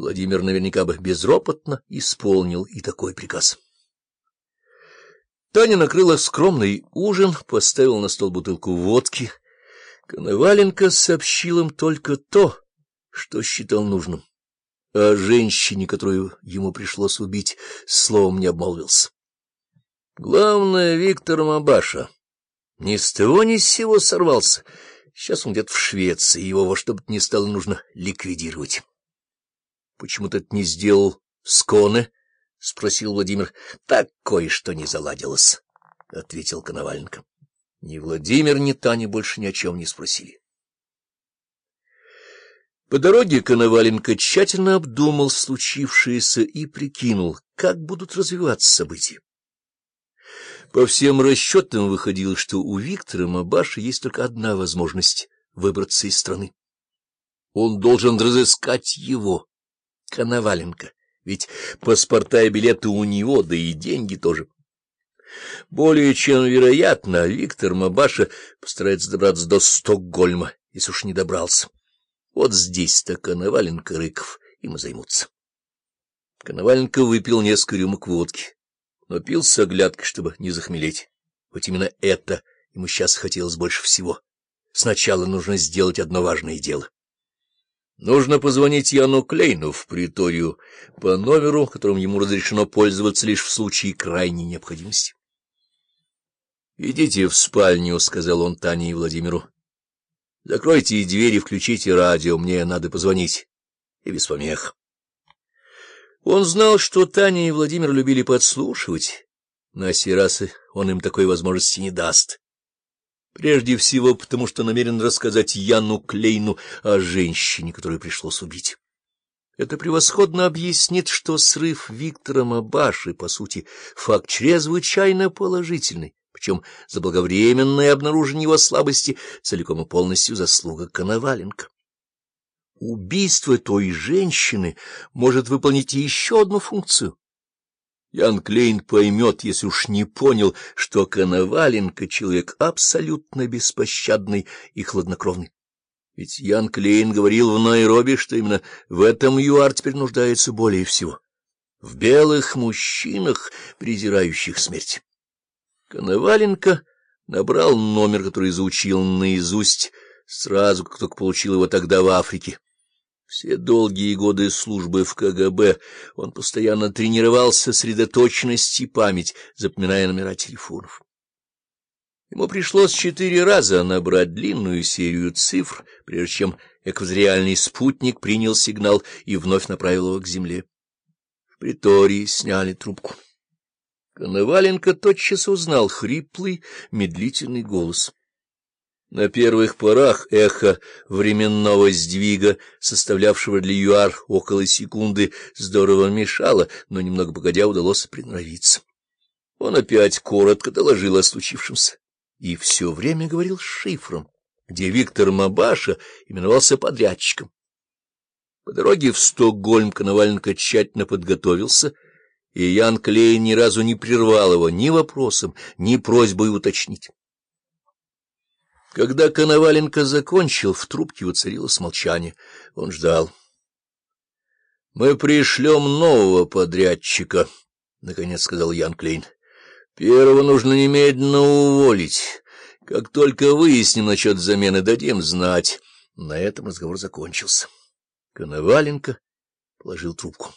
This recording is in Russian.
Владимир наверняка бы безропотно исполнил и такой приказ. Таня накрыла скромный ужин, поставила на стол бутылку водки. Коноваленко сообщил им только то, что считал нужным. О женщине, которую ему пришлось убить, словом не обмолвился. Главное, Виктор Мабаша ни с того ни с сего сорвался. Сейчас он где-то в Швеции, его во что бы то ни стало нужно ликвидировать. — Почему ты это не сделал с Коне? — спросил Владимир. — Так кое-что не заладилось, — ответил Коноваленко. Ни Владимир, ни Таня больше ни о чем не спросили. По дороге Коноваленко тщательно обдумал случившееся и прикинул, как будут развиваться события. По всем расчетам выходило, что у Виктора Мабаша есть только одна возможность выбраться из страны. Он должен разыскать его, Коноваленко, ведь паспорта и билеты у него, да и деньги тоже. Более чем вероятно, Виктор Мабаша постарается добраться до Стокгольма, если уж не добрался. Вот здесь-то Коноваленко, Рыков им и займутся. Коноваленко выпил несколько рюмок водки но пил с оглядкой, чтобы не захмелеть. Вот именно это ему сейчас хотелось больше всего. Сначала нужно сделать одно важное дело. Нужно позвонить Яну Клейну в приторию по номеру, которым ему разрешено пользоваться лишь в случае крайней необходимости. — Идите в спальню, — сказал он Тане и Владимиру. — Закройте двери, включите радио, мне надо позвонить. И без помех. Он знал, что Таня и Владимир любили подслушивать. На сей раз он им такой возможности не даст. Прежде всего, потому что намерен рассказать Яну Клейну о женщине, которую пришлось убить. Это превосходно объяснит, что срыв Виктора Мабаши, по сути, факт чрезвычайно положительный, причем заблаговременное обнаружение его слабости целиком и полностью заслуга Коноваленко. Убийство той женщины может выполнить еще одну функцию. Ян Клейн поймет, если уж не понял, что Коноваленко — человек абсолютно беспощадный и хладнокровный. Ведь Ян Клейн говорил в Найроби, что именно в этом ЮАР теперь нуждается более всего. В белых мужчинах, презирающих смерть. Коноваленко набрал номер, который заучил наизусть, сразу как только получил его тогда в Африке. Все долгие годы службы в КГБ он постоянно тренировал сосредоточенность и память, запоминая номера телефонов. Ему пришлось четыре раза набрать длинную серию цифр, прежде чем эквазриальный спутник принял сигнал и вновь направил его к земле. В притории сняли трубку. Коноваленко тотчас узнал хриплый, медлительный голос. На первых порах эхо временного сдвига, составлявшего для ЮАР около секунды, здорово мешало, но немного погодя удалось приноровиться. Он опять коротко доложил о случившемся и все время говорил шифром, где Виктор Мабаша именовался подрядчиком. По дороге в Стокгольм Коноваленко тщательно подготовился, и Ян Клейн ни разу не прервал его ни вопросом, ни просьбой уточнить. Когда Коноваленко закончил, в трубке воцарилось молчание. Он ждал. — Мы пришлем нового подрядчика, — наконец сказал Ян Клейн. — Первого нужно немедленно уволить. Как только выясним насчет замены, дадим знать. На этом разговор закончился. Коноваленко положил трубку.